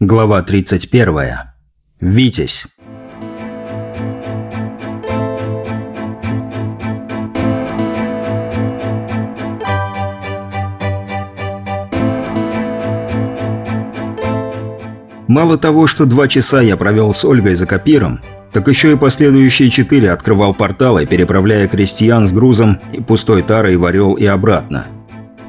Глава 31. Витязь. Мало того, что два часа я провел с Ольгой за копиром, так еще и последующие четыре открывал порталы, переправляя крестьян с грузом и пустой тарой в Орел и обратно.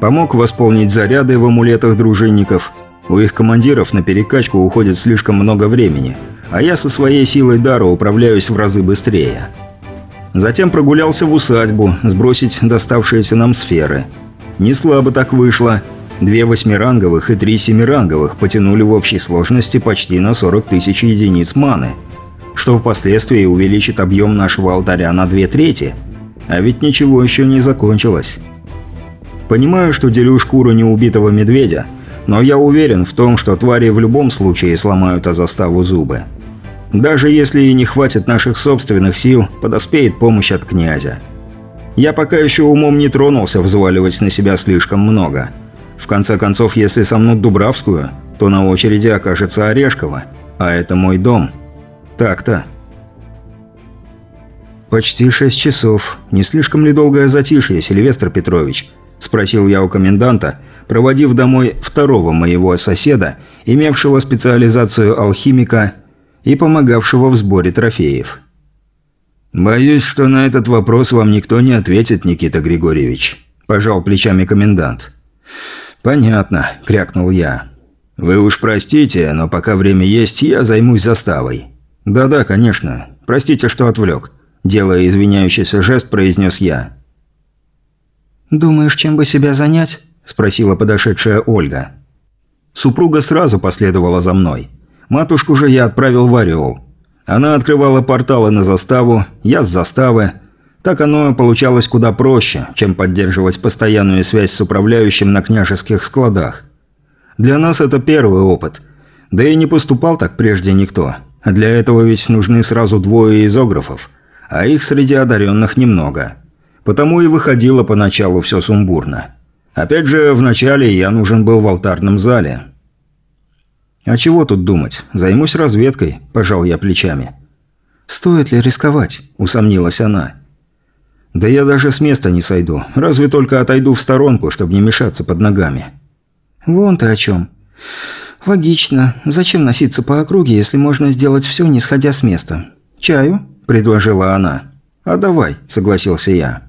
Помог восполнить заряды в амулетах дружинников. У их командиров на перекачку уходит слишком много времени, а я со своей силой дара управляюсь в разы быстрее. Затем прогулялся в усадьбу, сбросить доставшиеся нам сферы. Не слабо так вышло. Две восьмиранговых и три семиранговых потянули в общей сложности почти на 40 тысяч единиц маны – что впоследствии увеличит объем нашего алтаря на две трети. А ведь ничего еще не закончилось. Понимаю, что делю шкуру неубитого медведя, но я уверен в том, что твари в любом случае сломают о заставу зубы. Даже если и не хватит наших собственных сил, подоспеет помощь от князя. Я пока еще умом не тронулся взваливать на себя слишком много. В конце концов, если сомнут Дубравскую, то на очереди окажется Орешкова, а это мой дом. Так-то. «Почти шесть часов. Не слишком ли долгое затишье, Сильвестр Петрович?» – спросил я у коменданта, проводив домой второго моего соседа, имевшего специализацию алхимика и помогавшего в сборе трофеев. «Боюсь, что на этот вопрос вам никто не ответит, Никита Григорьевич», – пожал плечами комендант. «Понятно», – крякнул я. «Вы уж простите, но пока время есть, я займусь заставой». «Да-да, конечно. Простите, что отвлек», – делая извиняющийся жест, произнес я. «Думаешь, чем бы себя занять?» – спросила подошедшая Ольга. Супруга сразу последовала за мной. Матушку же я отправил в Орел. Она открывала порталы на заставу, я с заставы. Так оно получалось куда проще, чем поддерживать постоянную связь с управляющим на княжеских складах. Для нас это первый опыт. Да и не поступал так прежде никто. Для этого ведь нужны сразу двое изографов, а их среди одаренных немного. Потому и выходило поначалу все сумбурно. Опять же, вначале я нужен был в алтарном зале. «А чего тут думать? Займусь разведкой», – пожал я плечами. «Стоит ли рисковать?» – усомнилась она. «Да я даже с места не сойду. Разве только отойду в сторонку, чтобы не мешаться под ногами». «Вон ты о чем. «Логично. Зачем носиться по округе, если можно сделать все, не сходя с места? Чаю?» – предложила она. «А давай», – согласился я.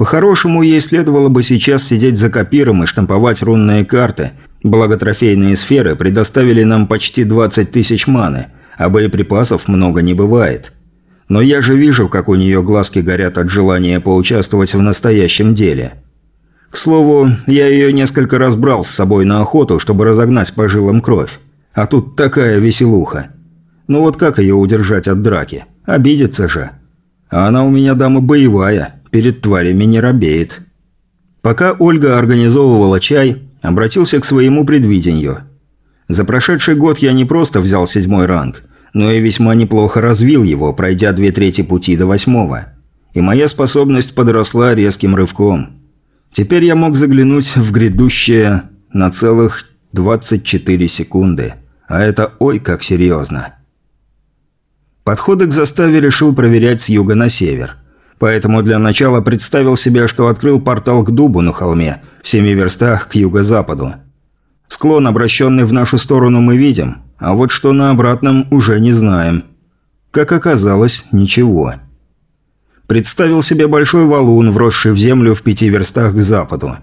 По-хорошему, ей следовало бы сейчас сидеть за копиром и штамповать рунные карты, благо трофейные сферы предоставили нам почти 20 тысяч маны, а боеприпасов много не бывает. Но я же вижу, как у нее глазки горят от желания поучаствовать в настоящем деле – к слову, я ее несколько раз брал с собой на охоту, чтобы разогнать по жилам кровь. А тут такая веселуха. Ну вот как ее удержать от драки? Обидится же. А она у меня дама боевая, перед тварями не робеет. Пока Ольга организовывала чай, обратился к своему предвидению. За прошедший год я не просто взял седьмой ранг, но и весьма неплохо развил его, пройдя две трети пути до восьмого. И моя способность подросла резким рывком – Теперь я мог заглянуть в грядущее на целых 24 секунды. А это ой как серьезно. Подходы к заставе решил проверять с юга на север. Поэтому для начала представил себе, что открыл портал к дубу на холме, в семи верстах к юго-западу. Склон, обращенный в нашу сторону, мы видим, а вот что на обратном уже не знаем. Как оказалось, ничего. Представил себе большой валун, вросший в землю в пяти верстах к западу.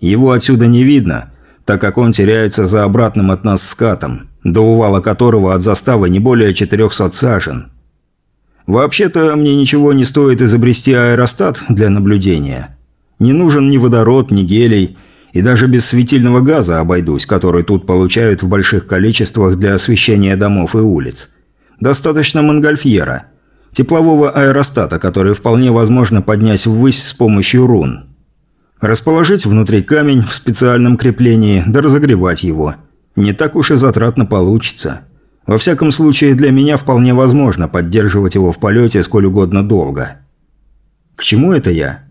Его отсюда не видно, так как он теряется за обратным от нас скатом, до увала которого от заставы не более 400 сажен. Вообще-то мне ничего не стоит изобрести аэростат для наблюдения. Не нужен ни водород, ни гелий, и даже без светильного газа обойдусь, который тут получают в больших количествах для освещения домов и улиц. Достаточно монгольфьера – теплового аэростата, который вполне возможно поднять ввысь с помощью рун. Расположить внутри камень в специальном креплении, да разогревать его. Не так уж и затратно получится. Во всяком случае, для меня вполне возможно поддерживать его в полете сколь угодно долго. К чему это я?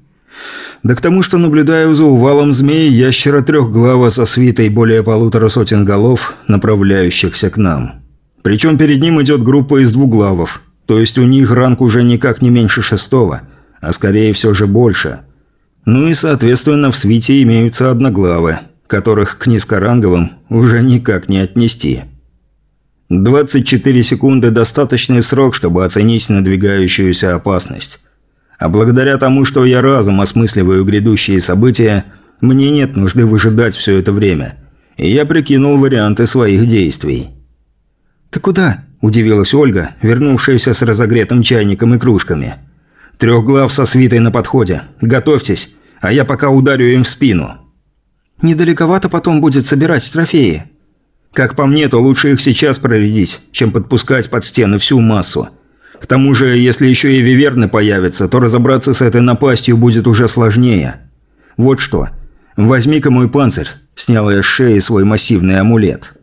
Да к тому, что наблюдаю за увалом змеи ящера трехглава со свитой более полутора сотен голов, направляющихся к нам. Причем перед ним идет группа из двуглавов, то есть у них ранг уже никак не меньше шестого, а скорее все же больше. Ну и, соответственно, в свите имеются одноглавы, которых к низкоранговым уже никак не отнести. 24 секунды – достаточный срок, чтобы оценить надвигающуюся опасность. А благодаря тому, что я разом осмысливаю грядущие события, мне нет нужды выжидать все это время. И я прикинул варианты своих действий. «Ты куда?» – удивилась Ольга, вернувшаяся с разогретым чайником и кружками. «Трехглав со свитой на подходе. Готовьтесь, а я пока ударю им в спину». «Недалековато потом будет собирать трофеи». «Как по мне, то лучше их сейчас проредить, чем подпускать под стены всю массу». К тому же, если еще и виверны появятся, то разобраться с этой напастью будет уже сложнее. Вот что. Возьми-ка мой панцирь. Сняла я с шеи свой массивный амулет.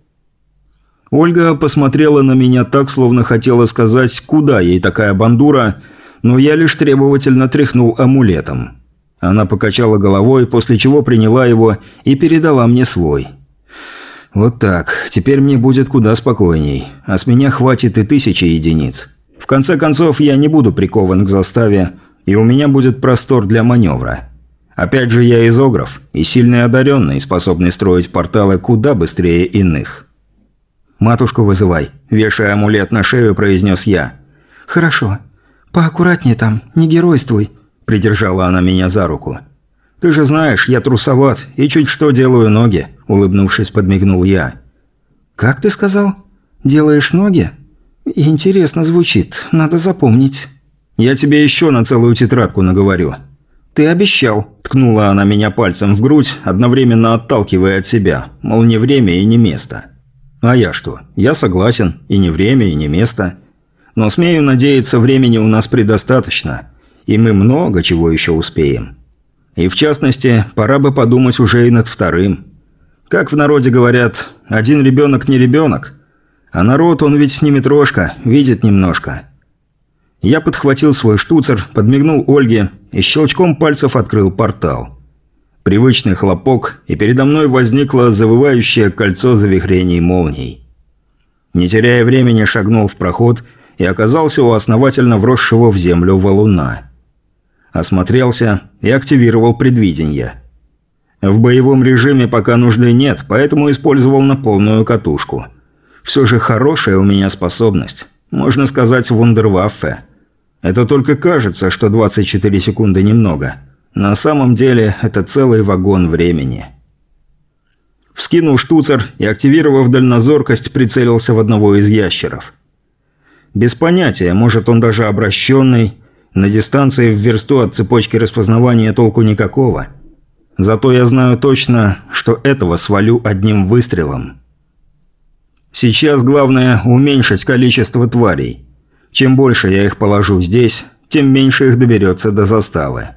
Ольга посмотрела на меня так, словно хотела сказать, куда ей такая бандура, но я лишь требовательно тряхнул амулетом. Она покачала головой, после чего приняла его и передала мне свой. Вот так, теперь мне будет куда спокойней, а с меня хватит и тысячи единиц. В конце концов, я не буду прикован к заставе, и у меня будет простор для маневра. Опять же, я изограф и сильный одаренный, способный строить порталы куда быстрее иных. «Матушку вызывай», – вешая амулет на шею, произнес я. «Хорошо. Поаккуратнее там, не геройствуй», – придержала она меня за руку. «Ты же знаешь, я трусоват и чуть что делаю ноги», – улыбнувшись, подмигнул я. «Как ты сказал? Делаешь ноги?» «Интересно звучит. Надо запомнить». «Я тебе еще на целую тетрадку наговорю». «Ты обещал», – ткнула она меня пальцем в грудь, одновременно отталкивая от себя, мол, не время и не место. А я что? Я согласен, и не время, и не место. Но смею надеяться, времени у нас предостаточно, и мы много чего еще успеем. И в частности, пора бы подумать уже и над вторым. Как в народе говорят, один ребенок не ребенок – а народ, он ведь с ними трошка, видит немножко. Я подхватил свой штуцер, подмигнул Ольге и щелчком пальцев открыл портал. Привычный хлопок, и передо мной возникло завывающее кольцо завихрений молний. Не теряя времени, шагнул в проход и оказался у основательно вросшего в землю валуна. Осмотрелся и активировал предвидение. В боевом режиме пока нужды нет, поэтому использовал на полную катушку – все же хорошая у меня способность. Можно сказать, вундерваффе. Это только кажется, что 24 секунды немного. На самом деле, это целый вагон времени. Вскинул штуцер и, активировав дальнозоркость, прицелился в одного из ящеров. Без понятия, может он даже обращенный. На дистанции в версту от цепочки распознавания толку никакого. Зато я знаю точно, что этого свалю одним выстрелом. Сейчас главное уменьшить количество тварей. Чем больше я их положу здесь, тем меньше их доберется до заставы.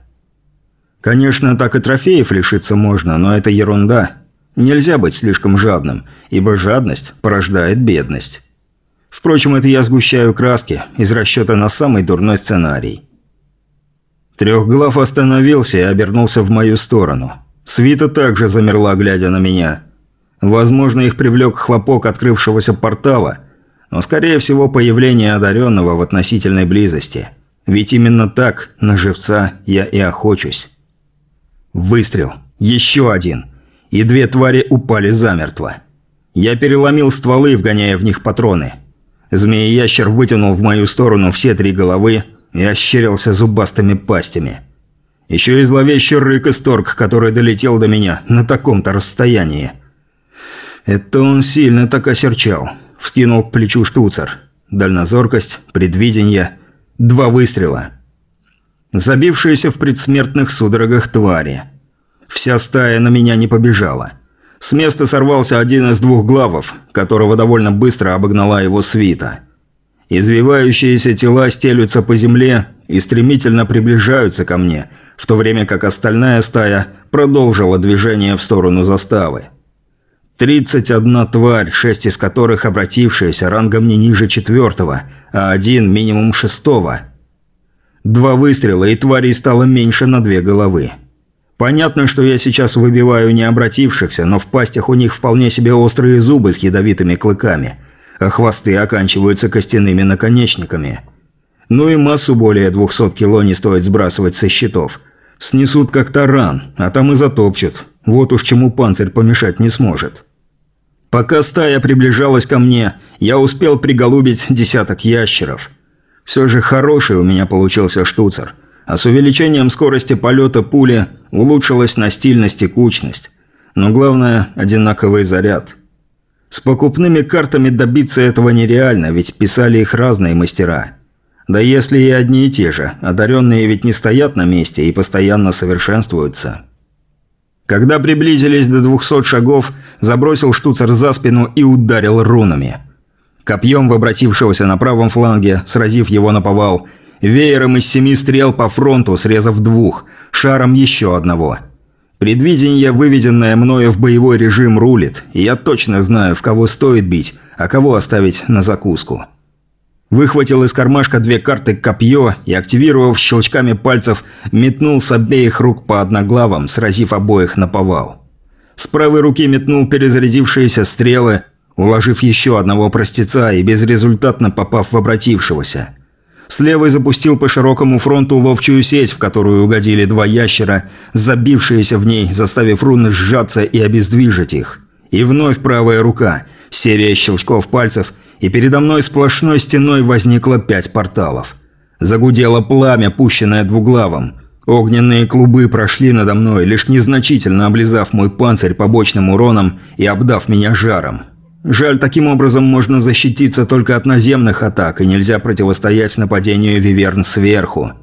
Конечно, так и трофеев лишиться можно, но это ерунда. Нельзя быть слишком жадным, ибо жадность порождает бедность. Впрочем, это я сгущаю краски из расчета на самый дурной сценарий. Трехглав остановился и обернулся в мою сторону. Свита также замерла, глядя на меня – Возможно, их привлек хлопок открывшегося портала, но, скорее всего, появление одаренного в относительной близости. Ведь именно так, на живца, я и охочусь. Выстрел. Еще один. И две твари упали замертво. Я переломил стволы, вгоняя в них патроны. Змея-ящер вытянул в мою сторону все три головы и ощерился зубастыми пастями. Еще и зловещий рык исторг, который долетел до меня на таком-то расстоянии – это он сильно так осерчал. Вскинул к плечу штуцер. Дальнозоркость, предвидение. Два выстрела. Забившиеся в предсмертных судорогах твари. Вся стая на меня не побежала. С места сорвался один из двух главов, которого довольно быстро обогнала его свита. Извивающиеся тела стелются по земле и стремительно приближаются ко мне, в то время как остальная стая продолжила движение в сторону заставы. 31 тварь, шесть из которых обратившиеся рангом не ниже четвертого, а один минимум шестого. Два выстрела, и тварей стало меньше на две головы. Понятно, что я сейчас выбиваю необратившихся, но в пастях у них вполне себе острые зубы с ядовитыми клыками, а хвосты оканчиваются костяными наконечниками. Ну и массу более 200 кило не стоит сбрасывать со счетов. Снесут как таран, а там и затопчут. Вот уж чему панцирь помешать не сможет. Пока стая приближалась ко мне, я успел приголубить десяток ящеров. Все же хороший у меня получился штуцер – а с увеличением скорости полета пули улучшилась настильность и кучность. Но главное – одинаковый заряд. С покупными картами добиться этого нереально, ведь писали их разные мастера. Да если и одни и те же, одаренные ведь не стоят на месте и постоянно совершенствуются. Когда приблизились до 200 шагов, забросил штуцер за спину и ударил рунами. Копьем в обратившегося на правом фланге, сразив его на повал – Веером из семи стрел по фронту, срезав двух, шаром еще одного. Предвидение, выведенное мною в боевой режим, рулит, и я точно знаю, в кого стоит бить, а кого оставить на закуску. Выхватил из кармашка две карты копье и, активировав щелчками пальцев, метнул с обеих рук по одноглавам, сразив обоих на повал. С правой руки метнул перезарядившиеся стрелы, уложив еще одного простеца и безрезультатно попав в обратившегося – с левой запустил по широкому фронту ловчую сеть, в которую угодили два ящера, забившиеся в ней, заставив руны сжаться и обездвижить их. И вновь правая рука, серия щелчков пальцев, и передо мной сплошной стеной возникло пять порталов. Загудело пламя, пущенное двуглавом. Огненные клубы прошли надо мной, лишь незначительно облизав мой панцирь побочным уроном и обдав меня жаром. Жаль, таким образом можно защититься только от наземных атак, и нельзя противостоять нападению Виверн сверху.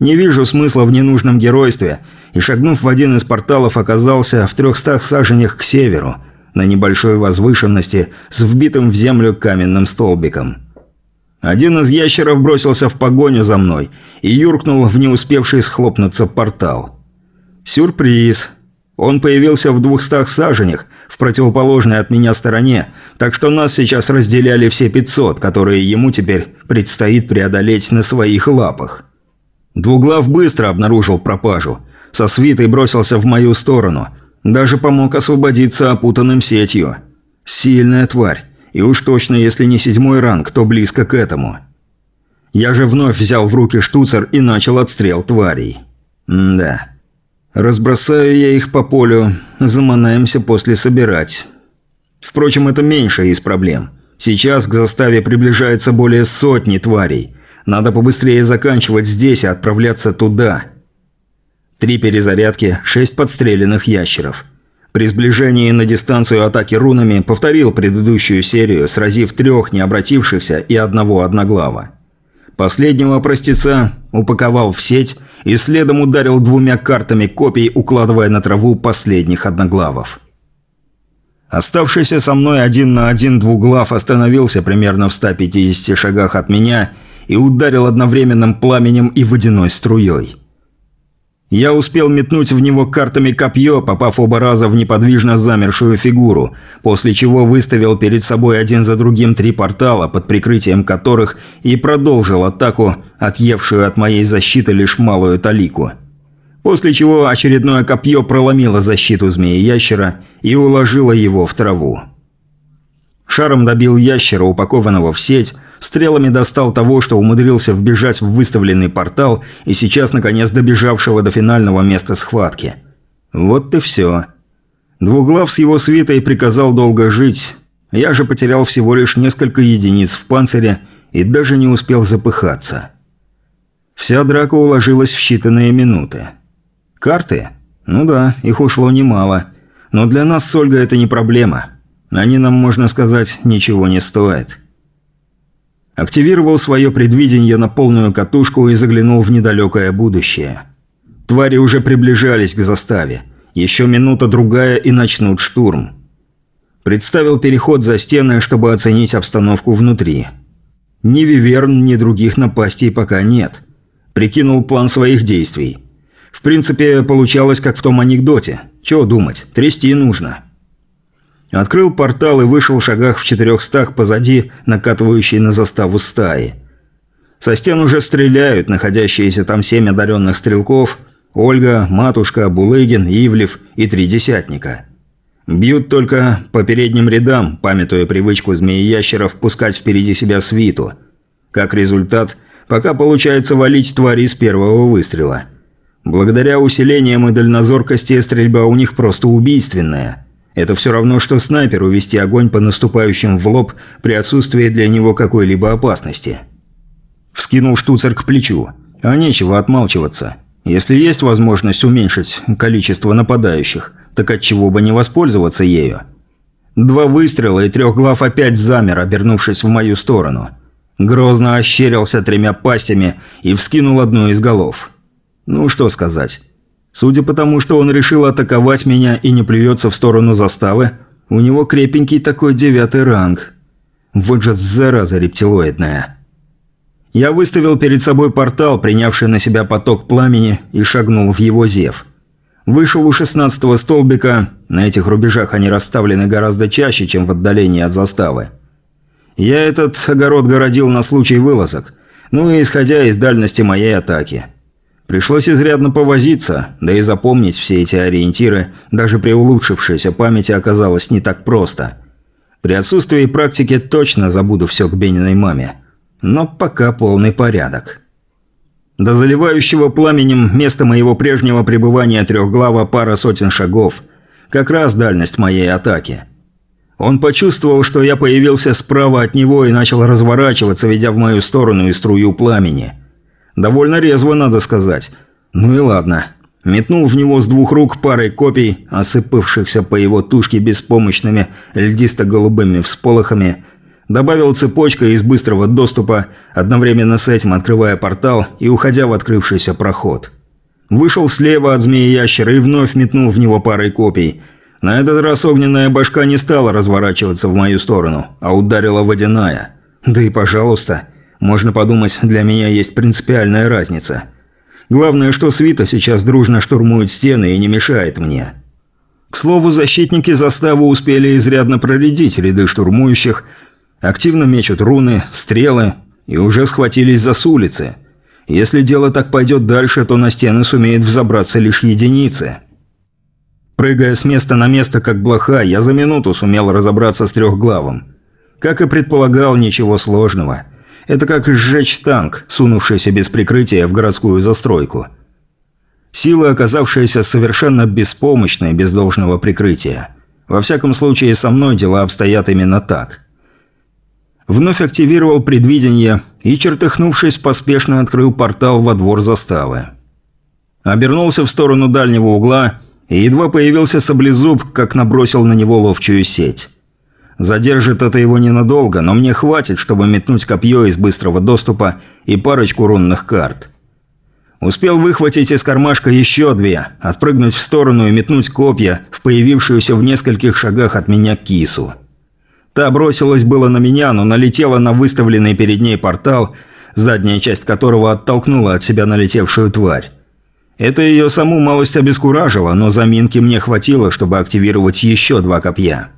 Не вижу смысла в ненужном геройстве, и шагнув в один из порталов, оказался в трехстах саженях к северу, на небольшой возвышенности с вбитым в землю каменным столбиком. Один из ящеров бросился в погоню за мной и юркнул в не успевший схлопнуться портал. Сюрприз. Он появился в двухстах саженях, в противоположной от меня стороне, так что нас сейчас разделяли все 500, которые ему теперь предстоит преодолеть на своих лапах. Двуглав быстро обнаружил пропажу. Со свитой бросился в мою сторону. Даже помог освободиться опутанным сетью. Сильная тварь. И уж точно, если не седьмой ранг, то близко к этому. Я же вновь взял в руки штуцер и начал отстрел тварей. М да. Разбросаю я их по полю, заманаемся после собирать. Впрочем, это меньшая из проблем. Сейчас к заставе приближается более сотни тварей. Надо побыстрее заканчивать здесь и отправляться туда. Три перезарядки, шесть подстреленных ящеров. При сближении на дистанцию атаки рунами повторил предыдущую серию, сразив трех необратившихся и одного одноглава. Последнего простеца упаковал в сеть и следом ударил двумя картами копий, укладывая на траву последних одноглавов. Оставшийся со мной один на один двуглав остановился примерно в 150 шагах от меня и ударил одновременным пламенем и водяной струей. Я успел метнуть в него картами копье, попав оба раза в неподвижно замершую фигуру, после чего выставил перед собой один за другим три портала, под прикрытием которых и продолжил атаку, отъевшую от моей защиты лишь малую талику. После чего очередное копье проломило защиту змеи-ящера и уложило его в траву. Шаром добил ящера, упакованного в сеть, стрелами достал того, что умудрился вбежать в выставленный портал и сейчас, наконец, добежавшего до финального места схватки. Вот и все. Двуглав с его свитой приказал долго жить. Я же потерял всего лишь несколько единиц в панцире и даже не успел запыхаться. Вся драка уложилась в считанные минуты. Карты? Ну да, их ушло немало. Но для нас с Ольгой это не проблема. Они нам, можно сказать, ничего не стоят. Активировал свое предвидение на полную катушку и заглянул в недалекое будущее. Твари уже приближались к заставе. Еще минута-другая и начнут штурм. Представил переход за стены, чтобы оценить обстановку внутри. Ни Виверн, ни других напастей пока нет. Прикинул план своих действий. В принципе, получалось как в том анекдоте. Чего думать, трясти нужно. Открыл портал и вышел в шагах в четырехстах позади накатывающей на заставу стаи. Со стен уже стреляют находящиеся там семь одаренных стрелков, Ольга, Матушка, Булыгин, Ивлев и три десятника. Бьют только по передним рядам, памятуя привычку змеи-ящеров пускать впереди себя свиту. Как результат, пока получается валить твари с первого выстрела. Благодаря усилениям и дальнозоркости стрельба у них просто убийственная. Это все равно, что снайперу вести огонь по наступающим в лоб при отсутствии для него какой-либо опасности. Вскинул штуцер к плечу. А нечего отмалчиваться. Если есть возможность уменьшить количество нападающих, так отчего бы не воспользоваться ею? Два выстрела и трехглав опять замер, обернувшись в мою сторону. Грозно ощерился тремя пастями и вскинул одну из голов. Ну что сказать. Судя по тому, что он решил атаковать меня и не плюется в сторону заставы, у него крепенький такой девятый ранг. Вот же зараза рептилоидная. Я выставил перед собой портал, принявший на себя поток пламени, и шагнул в его зев. Вышел у шестнадцатого столбика, на этих рубежах они расставлены гораздо чаще, чем в отдалении от заставы. Я этот огород городил на случай вылазок, ну и исходя из дальности моей атаки. Пришлось изрядно повозиться, да и запомнить все эти ориентиры, даже при улучшившейся памяти оказалось не так просто. При отсутствии практики точно забуду все к Бениной маме но пока полный порядок. До заливающего пламенем места моего прежнего пребывания трехглава пара сотен шагов. Как раз дальность моей атаки. Он почувствовал, что я появился справа от него и начал разворачиваться, ведя в мою сторону и струю пламени. Довольно резво, надо сказать. Ну и ладно. Метнул в него с двух рук парой копий, осыпавшихся по его тушке беспомощными льдисто-голубыми всполохами – Добавил цепочка из быстрого доступа, одновременно с этим открывая портал и уходя в открывшийся проход. Вышел слева от змеи-ящера и вновь метнул в него парой копий. На этот раз огненная башка не стала разворачиваться в мою сторону, а ударила водяная. Да и пожалуйста. Можно подумать, для меня есть принципиальная разница. Главное, что свита сейчас дружно штурмует стены и не мешает мне. К слову, защитники заставы успели изрядно проредить ряды штурмующих, Активно мечут руны, стрелы и уже схватились за с улицы. Если дело так пойдет дальше, то на стены сумеют взобраться лишь единицы. Прыгая с места на место, как блоха, я за минуту сумел разобраться с трехглавым. Как и предполагал, ничего сложного. Это как сжечь танк, сунувшийся без прикрытия в городскую застройку. Сила, оказавшаяся совершенно беспомощной без должного прикрытия. Во всяком случае, со мной дела обстоят именно так. Вновь активировал предвидение и, чертыхнувшись, поспешно открыл портал во двор заставы. Обернулся в сторону дальнего угла и едва появился саблезуб, как набросил на него ловчую сеть. Задержит это его ненадолго, но мне хватит, чтобы метнуть копье из быстрого доступа и парочку рунных карт. Успел выхватить из кармашка еще две, отпрыгнуть в сторону и метнуть копья в появившуюся в нескольких шагах от меня кису. Та бросилась было на меня, но налетела на выставленный перед ней портал, задняя часть которого оттолкнула от себя налетевшую тварь. Это ее саму малость обескуражило, но заминки мне хватило, чтобы активировать еще два копья.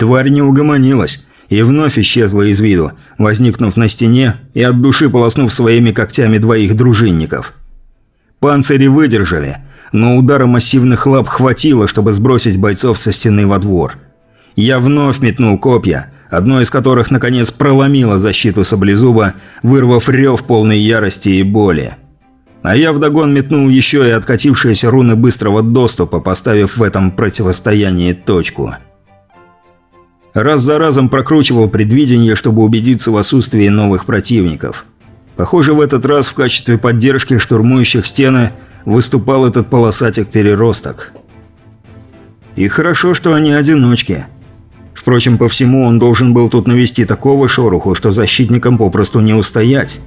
Тварь не угомонилась и вновь исчезла из виду, возникнув на стене и от души полоснув своими когтями двоих дружинников. Панцири выдержали, но удара массивных лап хватило, чтобы сбросить бойцов со стены во двор – я вновь метнул копья, одно из которых наконец проломило защиту саблезуба, вырвав рев полной ярости и боли. А я вдогон метнул еще и откатившиеся руны быстрого доступа, поставив в этом противостоянии точку. Раз за разом прокручивал предвидение, чтобы убедиться в отсутствии новых противников. Похоже, в этот раз в качестве поддержки штурмующих стены выступал этот полосатик-переросток. И хорошо, что они одиночки – Впрочем, по всему он должен был тут навести такого шороху, что защитникам попросту не устоять.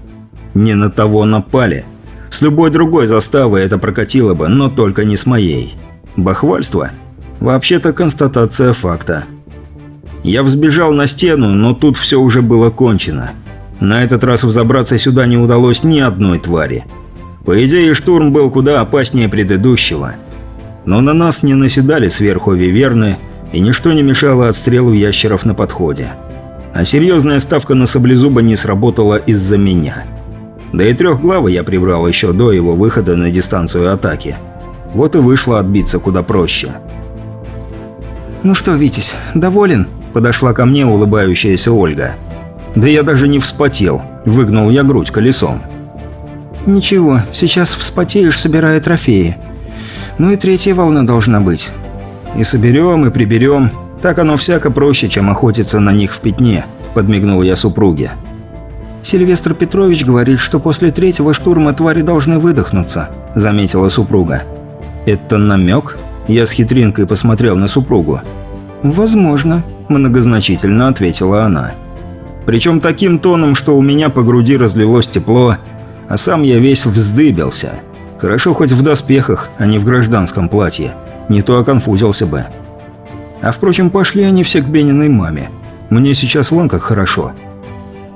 Не на того напали. С любой другой заставой это прокатило бы, но только не с моей. Бахвальство? Вообще-то констатация факта. Я взбежал на стену, но тут все уже было кончено. На этот раз взобраться сюда не удалось ни одной твари. По идее, штурм был куда опаснее предыдущего. Но на нас не наседали сверху виверны, и ничто не мешало отстрелу ящеров на подходе. А серьезная ставка на саблезуба не сработала из-за меня. Да и трехглавы я прибрал еще до его выхода на дистанцию атаки. Вот и вышло отбиться куда проще. «Ну что, Витязь, доволен?» – подошла ко мне улыбающаяся Ольга. «Да я даже не вспотел», – выгнул я грудь колесом. «Ничего, сейчас вспотеешь, собирая трофеи. Ну и третья волна должна быть. И соберем, и приберем. Так оно всяко проще, чем охотиться на них в пятне», – подмигнул я супруге. «Сильвестр Петрович говорит, что после третьего штурма твари должны выдохнуться», – заметила супруга. «Это намек?» Я с хитринкой посмотрел на супругу. «Возможно», – многозначительно ответила она. Причем таким тоном, что у меня по груди разлилось тепло, а сам я весь вздыбился. Хорошо хоть в доспехах, а не в гражданском платье. Не то оконфузился бы. А впрочем, пошли они все к Бениной маме. Мне сейчас вон как хорошо.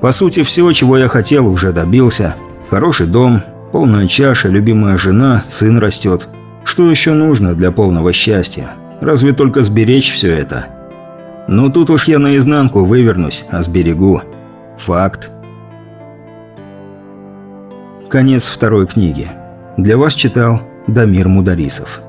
По сути, все, чего я хотел, уже добился. Хороший дом, полная чаша, любимая жена, сын растет. Что еще нужно для полного счастья? Разве только сберечь все это? Ну тут уж я наизнанку вывернусь, а сберегу. Факт. Конец второй книги. Для вас читал Дамир Мударисов.